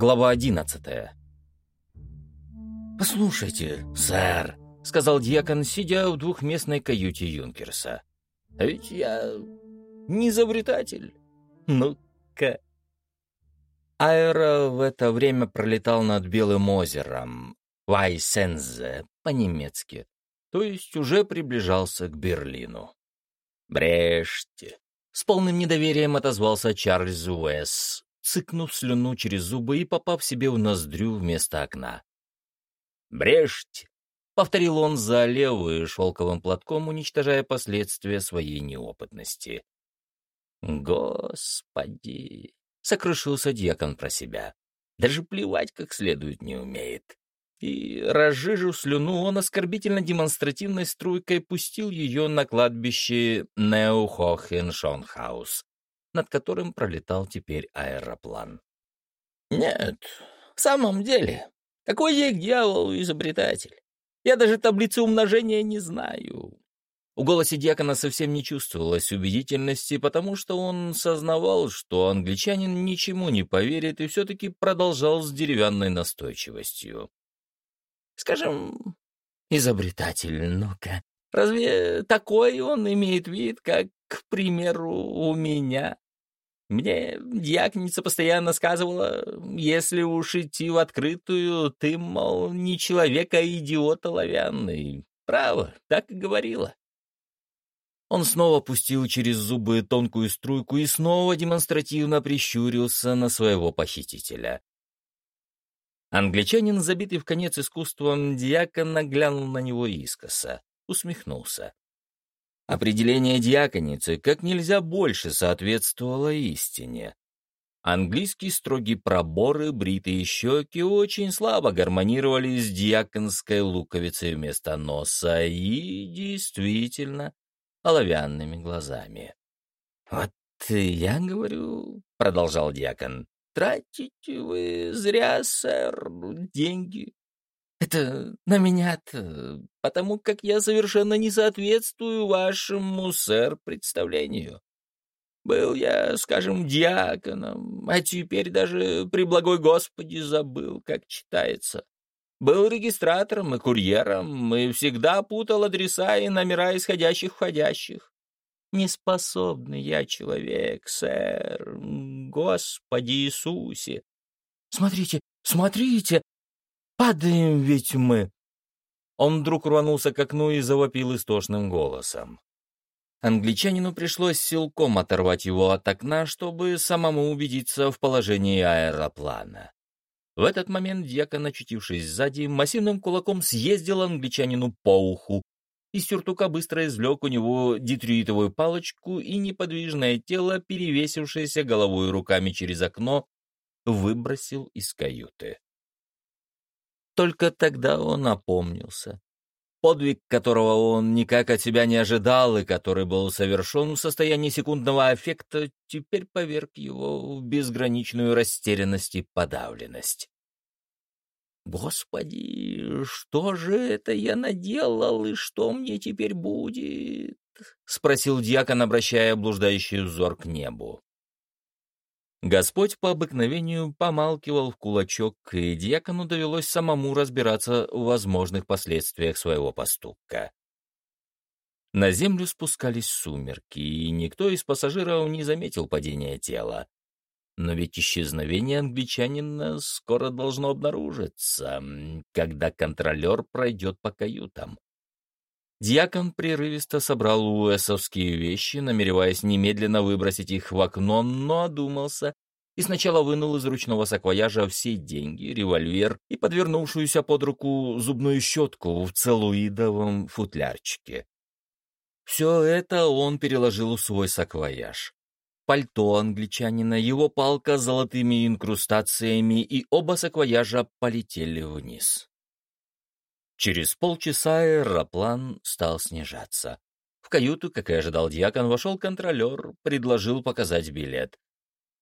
Глава одиннадцатая. «Послушайте, сэр», — сказал дьякон, сидя в двухместной каюте Юнкерса. «А ведь я не изобретатель. Ну-ка». Аэро в это время пролетал над Белым озером, Вайсензе по-немецки, то есть уже приближался к Берлину. «Брешьте!» — с полным недоверием отозвался Чарльз Уэс, цыкнув слюну через зубы и попав себе в ноздрю вместо окна. «Брешьте!» — повторил он за левую шелковым платком, уничтожая последствия своей неопытности. «Господи!» — сокрушился дьякон про себя. «Даже плевать как следует не умеет». И, разжижив слюну, он оскорбительно-демонстративной струйкой пустил ее на кладбище Неухохеншонхаус, над которым пролетал теперь аэроплан. «Нет, в самом деле, какой я к дьяволу изобретатель? Я даже таблицы умножения не знаю». У голосе дьякона совсем не чувствовалось убедительности, потому что он сознавал, что англичанин ничему не поверит и все-таки продолжал с деревянной настойчивостью. Скажем, изобретатель, ну-ка. Разве такой он имеет вид, как, к примеру, у меня? Мне дьякница постоянно сказывала, если уж идти в открытую, ты, мол, не человек, а идиот оловянный. Право, так и говорила. Он снова пустил через зубы тонкую струйку и снова демонстративно прищурился на своего похитителя. Англичанин, забитый в конец искусством, диакона глянул на него искоса, усмехнулся. Определение диаконицы как нельзя больше соответствовало истине. Английские строгие проборы, бритые щеки очень слабо гармонировали с диаконской луковицей вместо носа и, действительно, оловянными глазами. «Вот я говорю», — продолжал диакон, Тратите вы зря, сэр, деньги. Это на меня-то, потому как я совершенно не соответствую вашему, сэр, представлению. Был я, скажем, диаконом, а теперь даже при благой Господи забыл, как читается. Был регистратором и курьером, и всегда путал адреса и номера исходящих-входящих. Неспособный я человек, сэр. Господи Иисусе! Смотрите, смотрите! Падаем ведь мы!» Он вдруг рванулся к окну и завопил истошным голосом. Англичанину пришлось силком оторвать его от окна, чтобы самому убедиться в положении аэроплана. В этот момент дьякон, очутившись сзади, массивным кулаком съездил англичанину по уху, из сюртука быстро извлек у него дитрюитовую палочку и неподвижное тело, перевесившееся головой руками через окно, выбросил из каюты. Только тогда он опомнился. Подвиг, которого он никак от себя не ожидал и который был совершен в состоянии секундного аффекта, теперь поверг его в безграничную растерянность и подавленность. «Господи, что же это я наделал, и что мне теперь будет?» — спросил дьякон, обращая блуждающий взор к небу. Господь по обыкновению помалкивал в кулачок, и дьякону довелось самому разбираться в возможных последствиях своего поступка. На землю спускались сумерки, и никто из пассажиров не заметил падения тела. Но ведь исчезновение англичанина скоро должно обнаружиться, когда контролер пройдет по каютам. Дьякон прерывисто собрал уэсовские вещи, намереваясь немедленно выбросить их в окно, но одумался и сначала вынул из ручного саквояжа все деньги, револьвер и подвернувшуюся под руку зубную щетку в целлуидовом футлярчике. Все это он переложил в свой саквояж пальто англичанина, его палка с золотыми инкрустациями и оба саквояжа полетели вниз. Через полчаса аэроплан стал снижаться. В каюту, как и ожидал дьякон, вошел контролер, предложил показать билет.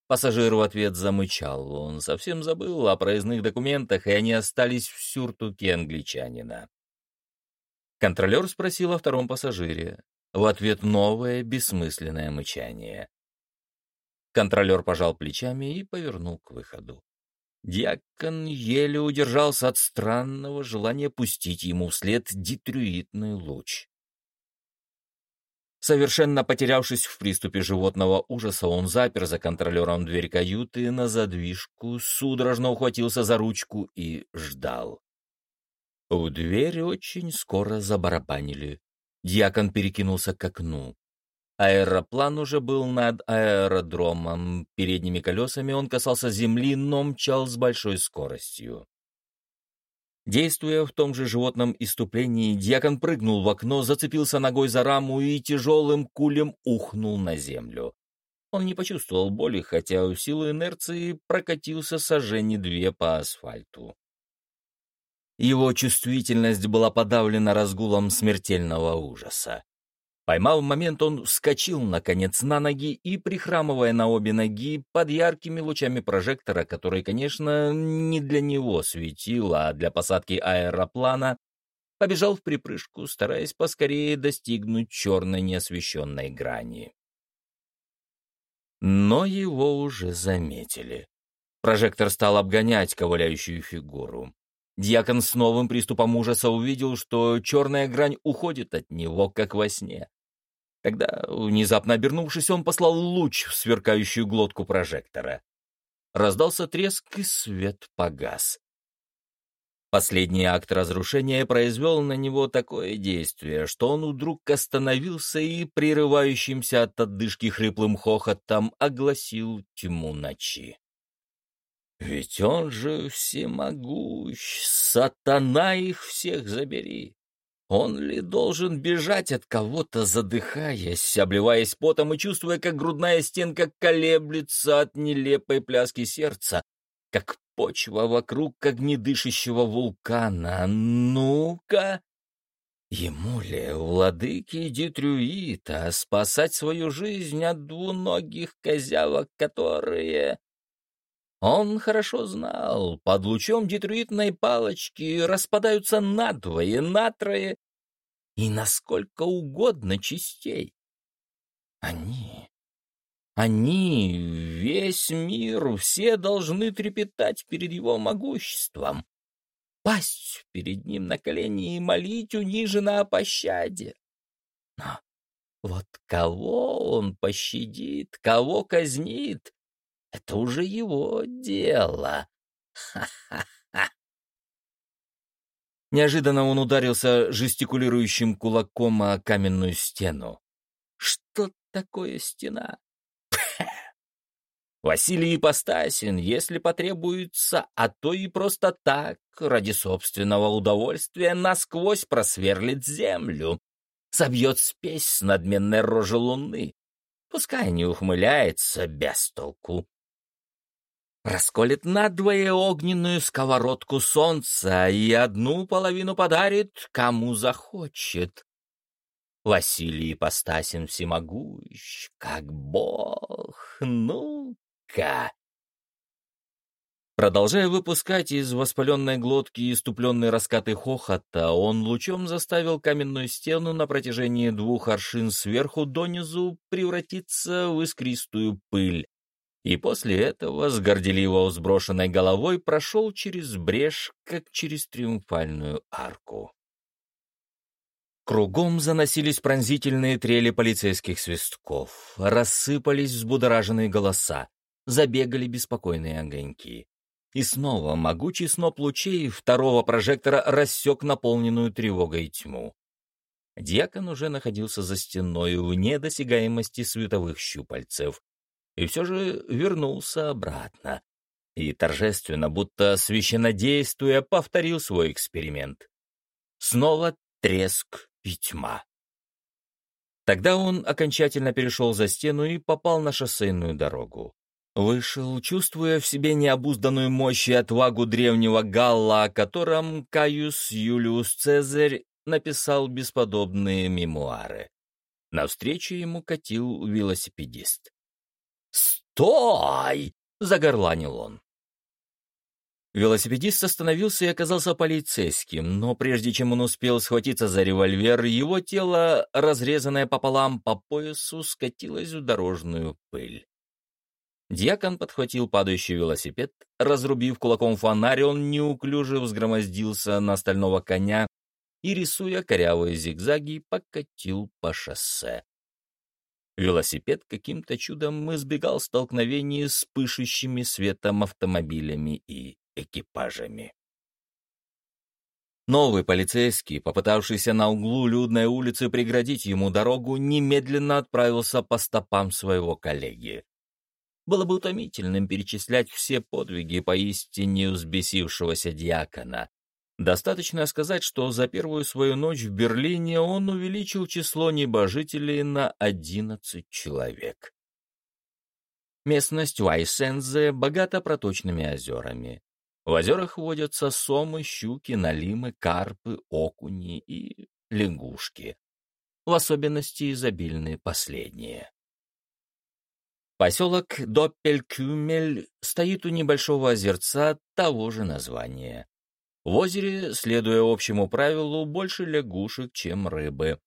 Пассажир в ответ замычал, он совсем забыл о проездных документах, и они остались в сюртуке англичанина. Контролер спросил о втором пассажире. В ответ новое бессмысленное мычание. Контролер пожал плечами и повернул к выходу. Дьякон еле удержался от странного желания пустить ему вслед дитрюитный луч. Совершенно потерявшись в приступе животного ужаса, он запер за контролером дверь каюты на задвижку, судорожно ухватился за ручку и ждал. В дверь очень скоро забарабанили. Дьякон перекинулся к окну. Аэроплан уже был над аэродромом. Передними колесами он касался земли, но мчал с большой скоростью. Действуя в том же животном иступлении, дьякон прыгнул в окно, зацепился ногой за раму и тяжелым кулем ухнул на землю. Он не почувствовал боли, хотя в силу инерции прокатился сожжение две по асфальту. Его чувствительность была подавлена разгулом смертельного ужаса. Поймав момент, он вскочил, наконец, на ноги и, прихрамывая на обе ноги, под яркими лучами прожектора, который, конечно, не для него светил, а для посадки аэроплана, побежал в припрыжку, стараясь поскорее достигнуть черной неосвещенной грани. Но его уже заметили. Прожектор стал обгонять ковыляющую фигуру. Дьякон с новым приступом ужаса увидел, что черная грань уходит от него, как во сне. Тогда, внезапно обернувшись, он послал луч в сверкающую глотку прожектора. Раздался треск, и свет погас. Последний акт разрушения произвел на него такое действие, что он вдруг остановился и, прерывающимся от отдышки хриплым хохотом, огласил тьму ночи. «Ведь он же всемогущ, сатана их всех забери!» Он ли должен бежать от кого-то, задыхаясь, обливаясь потом и чувствуя, как грудная стенка колеблется от нелепой пляски сердца, как почва вокруг огнедышащего вулкана? Ну-ка! Ему ли, владыке Дитрюита, спасать свою жизнь от двуногих козявок, которые... Он хорошо знал, под лучом детруитной палочки распадаются надвое, натрое и насколько угодно частей. Они, они, весь мир, все должны трепетать перед его могуществом, пасть перед ним на колени и молить униженно о пощаде. Но вот кого он пощадит, кого казнит, это уже его дело. Ха-ха-ха. Неожиданно он ударился жестикулирующим кулаком о каменную стену. Что такое стена? Василий Ипостасин, если потребуется, а то и просто так, ради собственного удовольствия, насквозь просверлит землю, собьет спесь с надменной рожи луны. Пускай не ухмыляется без толку расколет надвое огненную сковородку солнца и одну половину подарит, кому захочет. Василий Постасин всемогущ, как бог, ну-ка. Продолжая выпускать из воспаленной глотки иступленные раскаты хохота, он лучом заставил каменную стену на протяжении двух аршин сверху донизу превратиться в искристую пыль, и после этого с горделиво сброшенной головой прошел через брешь, как через триумфальную арку. Кругом заносились пронзительные трели полицейских свистков, рассыпались взбудораженные голоса, забегали беспокойные огоньки. И снова могучий сноп лучей второго прожектора рассек наполненную тревогой тьму. Дьякон уже находился за стеной вне досягаемости световых щупальцев, и все же вернулся обратно. И торжественно, будто священнодействуя, повторил свой эксперимент. Снова треск и тьма. Тогда он окончательно перешел за стену и попал на шоссейную дорогу. Вышел, чувствуя в себе необузданную мощь и отвагу древнего Галла, о котором Каюс Юлиус Цезарь написал бесподобные мемуары. Навстречу ему катил велосипедист. «Стой!» — загорланил он. Велосипедист остановился и оказался полицейским, но прежде чем он успел схватиться за револьвер, его тело, разрезанное пополам по поясу, скатилось в дорожную пыль. Дьякон подхватил падающий велосипед, разрубив кулаком фонарь, он неуклюже взгромоздился на стального коня и, рисуя корявые зигзаги, покатил по шоссе. Велосипед каким-то чудом избегал столкновений с пышущими светом автомобилями и экипажами. Новый полицейский, попытавшийся на углу людной улицы преградить ему дорогу, немедленно отправился по стопам своего коллеги. Было бы утомительным перечислять все подвиги поистине взбесившегося диакона. Достаточно сказать, что за первую свою ночь в Берлине он увеличил число небожителей на 11 человек. Местность Уайсензе богата проточными озерами. В озерах водятся сомы, щуки, налимы, карпы, окуни и лягушки. В особенности изобильные последние. Поселок Доппелькюмель стоит у небольшого озерца того же названия. В озере, следуя общему правилу, больше лягушек, чем рыбы.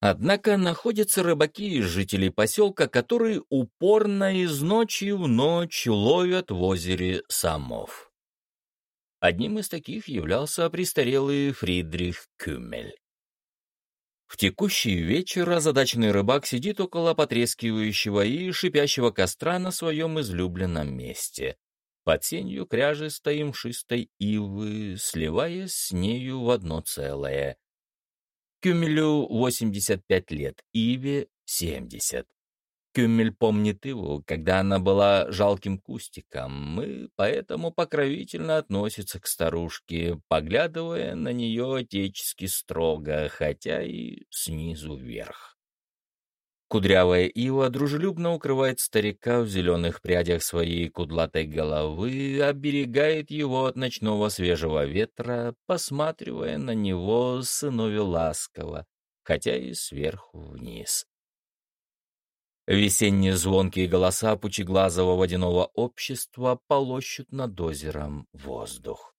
Однако находятся рыбаки из жителей поселка, которые упорно из ночи в ночь ловят в озере самов. Одним из таких являлся престарелый Фридрих Кюмель. В текущий вечер озадаченный рыбак сидит около потрескивающего и шипящего костра на своем излюбленном месте. Под сенью кряжестой мшистой ивы, сливаясь с нею в одно целое. Кюмелю 85 лет, Иве 70. Кюмель помнит его, когда она была жалким кустиком, и поэтому покровительно относится к старушке, поглядывая на нее отечески строго, хотя и снизу вверх. Кудрявая ива дружелюбно укрывает старика в зеленых прядях своей кудлатой головы, оберегает его от ночного свежего ветра, посматривая на него сынове ласково, хотя и сверху вниз. Весенние звонкие голоса пучеглазого водяного общества полощут над озером воздух.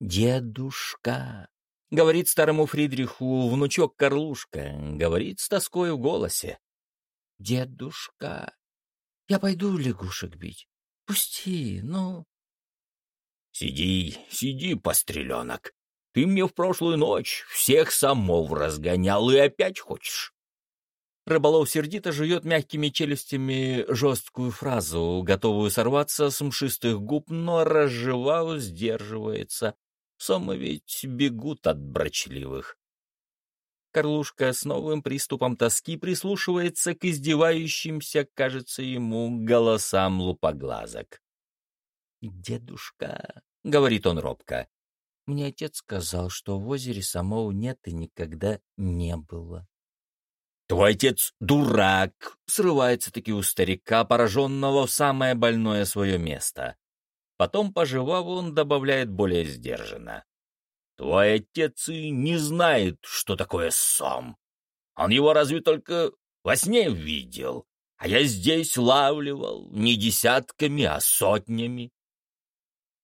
«Дедушка!» — говорит старому Фридриху внучок Карлушка, говорит с тоской в голосе. «Дедушка, я пойду лягушек бить. Пусти, ну...» «Сиди, сиди, постреленок. Ты мне в прошлую ночь всех самов разгонял и опять хочешь. Рыболов сердито жует мягкими челюстями жесткую фразу, готовую сорваться с мшистых губ, но, разжевав, сдерживается. Сомы ведь бегут от брачливых. Карлушка с новым приступом тоски прислушивается к издевающимся, кажется ему, голосам лупоглазок. «Дедушка», — говорит он робко, — «мне отец сказал, что в озере самого нет и никогда не было». «Твой отец дурак!» — срывается-таки у старика, пораженного в самое больное свое место. Потом, пожевав, он добавляет более сдержанно. «Твой отец и не знает, что такое сом. Он его разве только во сне видел, а я здесь лавливал не десятками, а сотнями».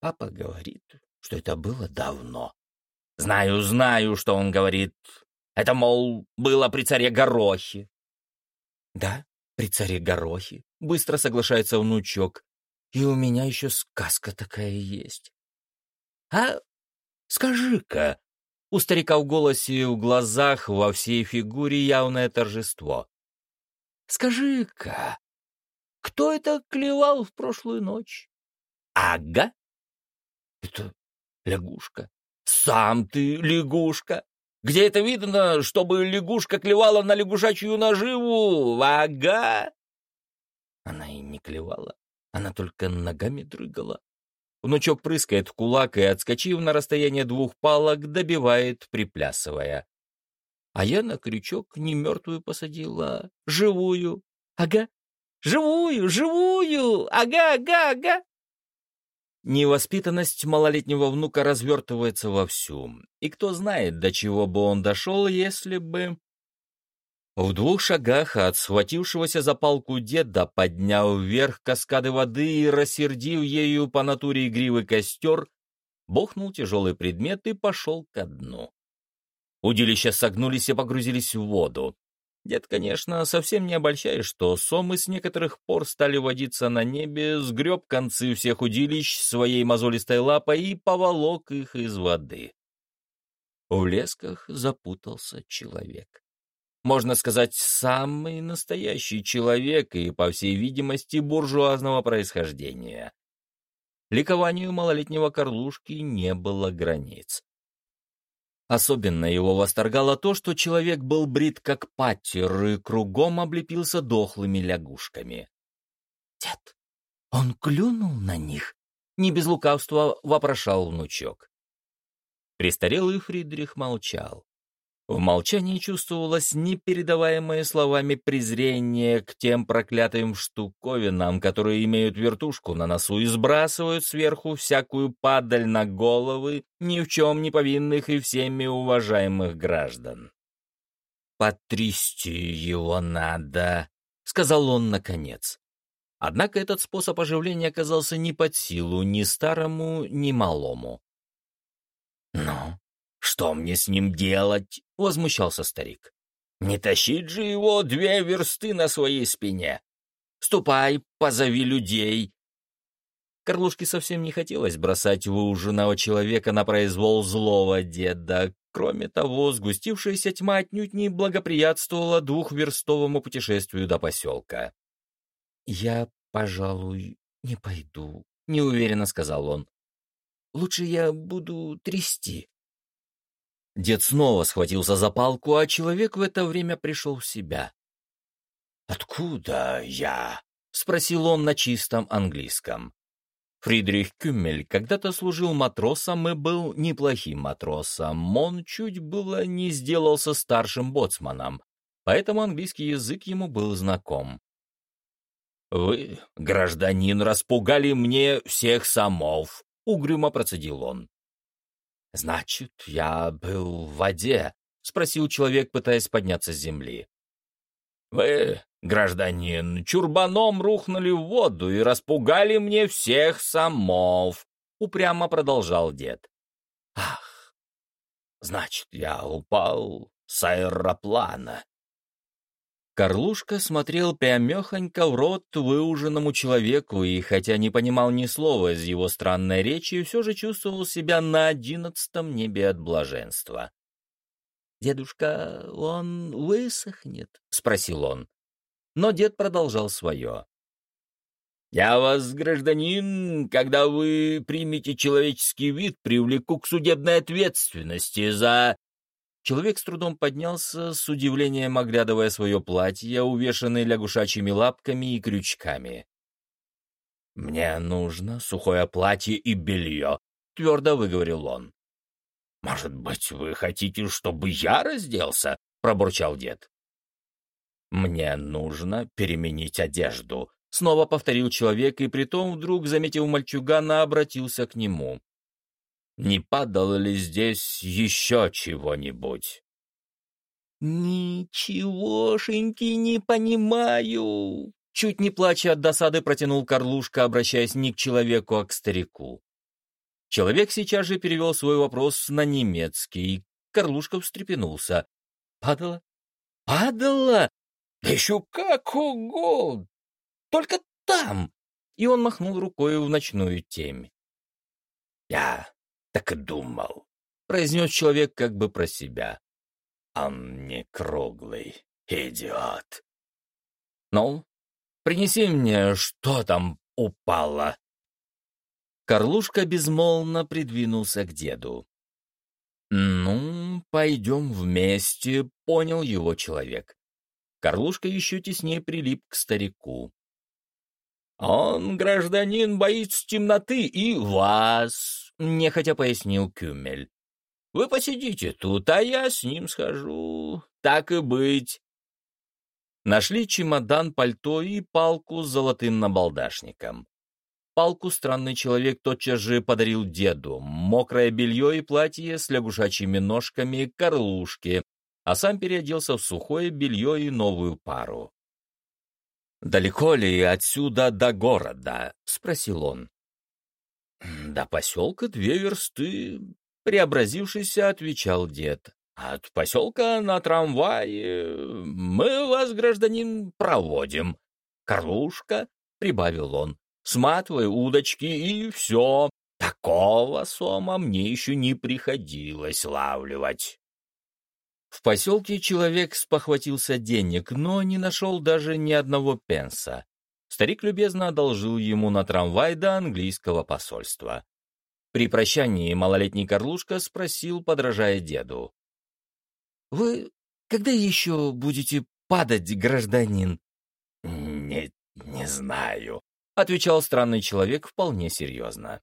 Папа говорит, что это было давно. Знаю, знаю, что он говорит, это, мол, было при царе Горохе. Да, при царе Горохе, быстро соглашается внучок. И у меня еще сказка такая есть. А скажи-ка, у старика в голосе и в глазах во всей фигуре явное торжество. Скажи-ка, кто это клевал в прошлую ночь? Ага. Это лягушка. Сам ты лягушка. Где это видно, чтобы лягушка клевала на лягушачью наживу? Ага!» Она и не клевала, она только ногами дрыгала. Внучок прыскает в кулак и, отскочив на расстояние двух палок, добивает, приплясывая. А я на крючок не мертвую посадила, живую. Ага, живую, живую, ага, ага, ага. Невоспитанность малолетнего внука развертывается вовсю, и кто знает, до чего бы он дошел, если бы... В двух шагах от схватившегося за палку деда, подняв вверх каскады воды и рассердив ею по натуре игривый костер, бухнул тяжелый предмет и пошел ко дну. Удилища согнулись и погрузились в воду. Дед, конечно, совсем не обольщает, что сомы с некоторых пор стали водиться на небе, сгреб концы всех удилищ своей мозолистой лапой и поволок их из воды. В лесках запутался человек. Можно сказать, самый настоящий человек и, по всей видимости, буржуазного происхождения. Ликованию малолетнего Карлушки не было границ. Особенно его восторгало то, что человек был брит как паттер и кругом облепился дохлыми лягушками. «Дед, он клюнул на них?» — не без лукавства вопрошал внучок. Престарелый Фридрих молчал. В молчании чувствовалось непередаваемое словами презрение к тем проклятым штуковинам, которые имеют вертушку на носу и сбрасывают сверху всякую падаль на головы ни в чем не повинных и всеми уважаемых граждан. «Потрясти его надо», — сказал он наконец. Однако этот способ оживления оказался не под силу ни старому, ни малому. «Ну, что мне с ним делать?» — возмущался старик. «Не тащить же его две версты на своей спине! Ступай, позови людей!» Карлушке совсем не хотелось бросать выуженного человека на произвол злого деда. Кроме того, сгустившаяся тьма отнюдь не благоприятствовала двухверстовому путешествию до поселка. «Я, пожалуй, не пойду», — неуверенно сказал он. «Лучше я буду трясти». Дед снова схватился за палку, а человек в это время пришел в себя. «Откуда я?» — спросил он на чистом английском. Фридрих Кюммель когда-то служил матросом и был неплохим матросом. Он чуть было не сделался старшим боцманом, поэтому английский язык ему был знаком. «Вы, гражданин, распугали мне всех самов», — угрюмо процедил он. «Значит, я был в воде?» — спросил человек, пытаясь подняться с земли. «Вы, гражданин, чурбаном рухнули в воду и распугали мне всех самов», — упрямо продолжал дед. «Ах, значит, я упал с аэроплана. Карлушка смотрел прямехонько в рот выуженному человеку и, хотя не понимал ни слова из его странной речи, все же чувствовал себя на одиннадцатом небе от блаженства. «Дедушка, он высохнет?» — спросил он. Но дед продолжал свое. «Я вас, гражданин, когда вы примете человеческий вид, привлеку к судебной ответственности за...» Человек с трудом поднялся, с удивлением оглядывая свое платье, увешанное лягушачьими лапками и крючками. «Мне нужно сухое платье и белье», — твердо выговорил он. «Может быть, вы хотите, чтобы я разделся?» — пробурчал дед. «Мне нужно переменить одежду», — снова повторил человек, и притом вдруг, заметив мальчугана, обратился к нему не падало ли здесь еще чего-нибудь. «Ничегошеньки не понимаю!» Чуть не плача от досады протянул Карлушка, обращаясь не к человеку, а к старику. Человек сейчас же перевел свой вопрос на немецкий. Карлушка встрепенулся. «Падало? Падало? Да еще как угодно! Только там!» И он махнул рукой в ночную темь. «Я так и думал», — произнес человек как бы про себя. «Он не круглый, идиот». «Ну, принеси мне, что там упало». Карлушка безмолвно придвинулся к деду. «Ну, пойдем вместе», — понял его человек. Карлушка еще теснее прилип к старику. «Он, гражданин, боится темноты и вас, — нехотя пояснил Кюмель. «Вы посидите тут, а я с ним схожу. Так и быть». Нашли чемодан, пальто и палку с золотым набалдашником. Палку странный человек тотчас же подарил деду, мокрое белье и платье с лягушачьими ножками, корлушки, а сам переоделся в сухое белье и новую пару. «Далеко ли отсюда до города?» — спросил он. «До поселка две версты», — преобразившийся, отвечал дед. От поселка на трамвае мы вас, гражданин, проводим. Карлушка, — прибавил он, — сматывай удочки и все. Такого сома мне еще не приходилось лавливать. В поселке человек спохватился денег, но не нашел даже ни одного пенса. Старик любезно одолжил ему на трамвай до английского посольства. При прощании малолетний Карлушка спросил, подражая деду. «Вы когда еще будете падать, гражданин?» «Не, не знаю», — отвечал странный человек вполне серьезно.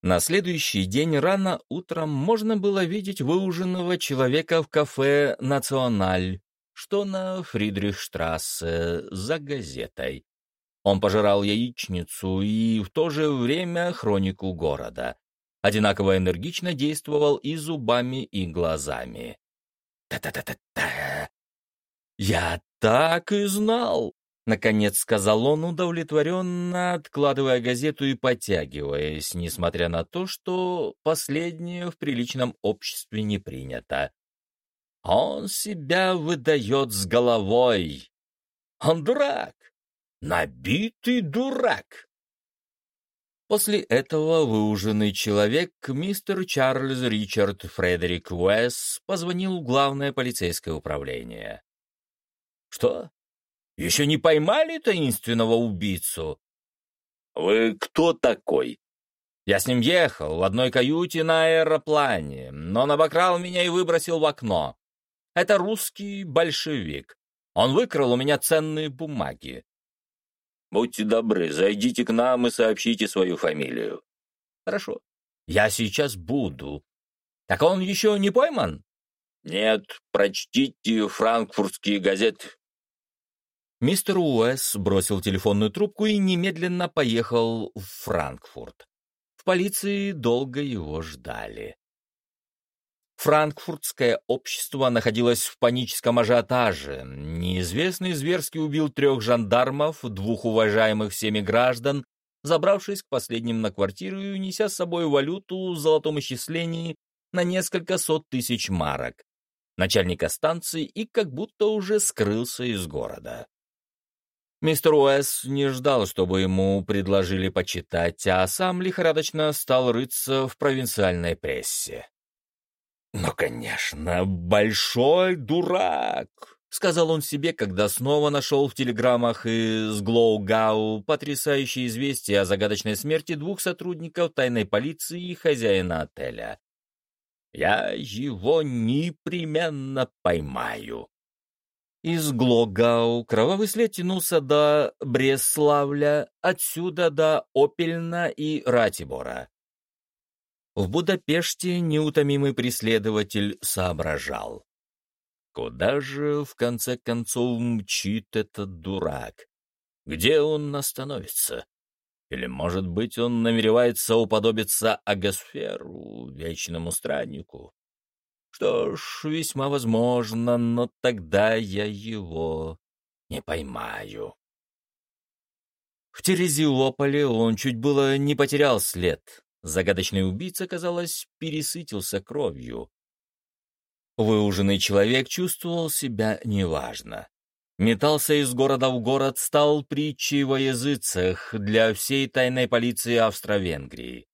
На следующий день рано утром можно было видеть выуженного человека в кафе «Националь», что на Фридрихштрассе, за газетой. Он пожирал яичницу и в то же время хронику города. Одинаково энергично действовал и зубами, и глазами. «Та-та-та-та-та! Я так и знал!» Наконец сказал он, удовлетворенно откладывая газету и подтягиваясь, несмотря на то, что последнее в приличном обществе не принято. Он себя выдает с головой. Он дурак, набитый дурак. После этого выуженный человек, мистер Чарльз Ричард Фредерик Уэс, позвонил в главное полицейское управление. «Что? Еще не поймали таинственного убийцу?» «Вы кто такой?» «Я с ним ехал в одной каюте на аэроплане, но он обокрал меня и выбросил в окно. Это русский большевик. Он выкрал у меня ценные бумаги. Будьте добры, зайдите к нам и сообщите свою фамилию. Хорошо. Я сейчас буду. Так он еще не пойман? Нет, прочтите франкфуртские газеты. Мистер Уэс бросил телефонную трубку и немедленно поехал в Франкфурт. В полиции долго его ждали. Франкфуртское общество находилось в паническом ажиотаже. Неизвестный зверски убил трех жандармов, двух уважаемых всеми граждан, забравшись к последним на квартиру и унеся с собой валюту в золотом исчислении на несколько сот тысяч марок, начальника станции и как будто уже скрылся из города. Мистер Уэс не ждал, чтобы ему предложили почитать, а сам лихорадочно стал рыться в провинциальной прессе. «Ну, конечно, большой дурак!» — сказал он себе, когда снова нашел в телеграммах из Глоугау потрясающее известие о загадочной смерти двух сотрудников тайной полиции и хозяина отеля. «Я его непременно поймаю». Из Глогау кровавый след тянулся до Бреславля, отсюда до Опельна и Ратибора. В Будапеште неутомимый преследователь соображал. Куда же, в конце концов, мчит этот дурак? Где он остановится? Или, может быть, он намеревается уподобиться Агосферу, вечному страннику? Что ж, весьма возможно, но тогда я его не поймаю. В Терезиополе он чуть было не потерял след, Загадочный убийца, казалось, пересытился кровью. Выуженный человек чувствовал себя неважно. Метался из города в город, стал притчей во языцах для всей тайной полиции Австро-Венгрии.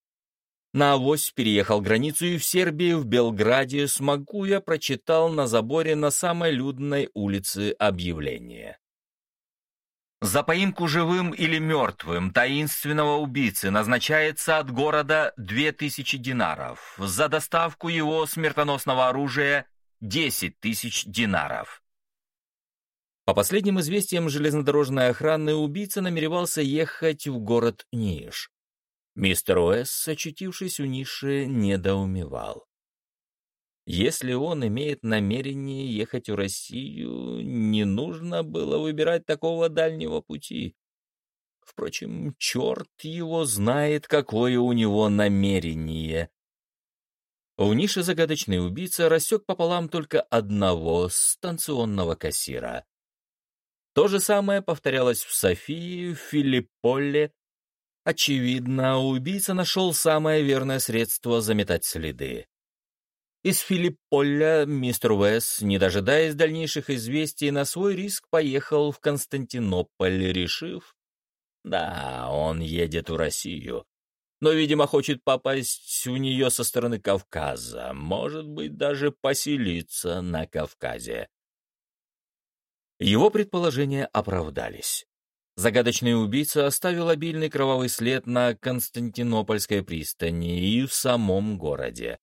На авось переехал границу и в Сербии, в Белграде, смогу я прочитал на заборе на самой людной улице объявление. За поимку живым или мертвым таинственного убийцы назначается от города 2000 динаров, за доставку его смертоносного оружия 10 тысяч динаров. По последним известиям железнодорожной охраны убийца намеревался ехать в город Ниш. Мистер Уэс, очутившись у Ниши, недоумевал. Если он имеет намерение ехать в Россию, не нужно было выбирать такого дальнего пути. Впрочем, черт его знает, какое у него намерение. В нише загадочный убийца рассек пополам только одного станционного кассира. То же самое повторялось в Софии, в Филипполе. Очевидно, убийца нашел самое верное средство заметать следы. Из Филипполя мистер Уэс, не дожидаясь дальнейших известий, на свой риск поехал в Константинополь, решив... Да, он едет в Россию, но, видимо, хочет попасть в нее со стороны Кавказа, может быть, даже поселиться на Кавказе. Его предположения оправдались. Загадочный убийца оставил обильный кровавый след на Константинопольской пристани и в самом городе.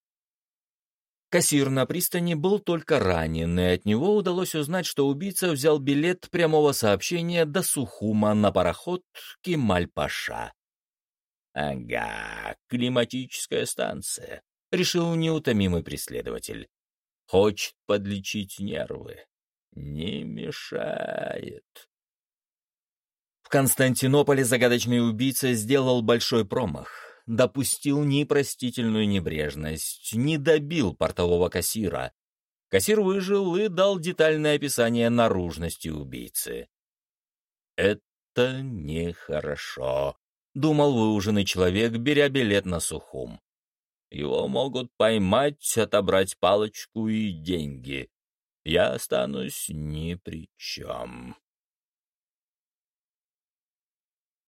Кассир на пристани был только ранен, и от него удалось узнать, что убийца взял билет прямого сообщения до Сухума на пароход Кемаль-Паша. «Ага, климатическая станция», — решил неутомимый преследователь. «Хочет подлечить нервы. Не мешает». В Константинополе загадочный убийца сделал большой промах допустил непростительную небрежность, не добил портового кассира. Кассир выжил и дал детальное описание наружности убийцы. «Это нехорошо», — думал выуженный человек, беря билет на сухум. «Его могут поймать, отобрать палочку и деньги. Я останусь ни при чем».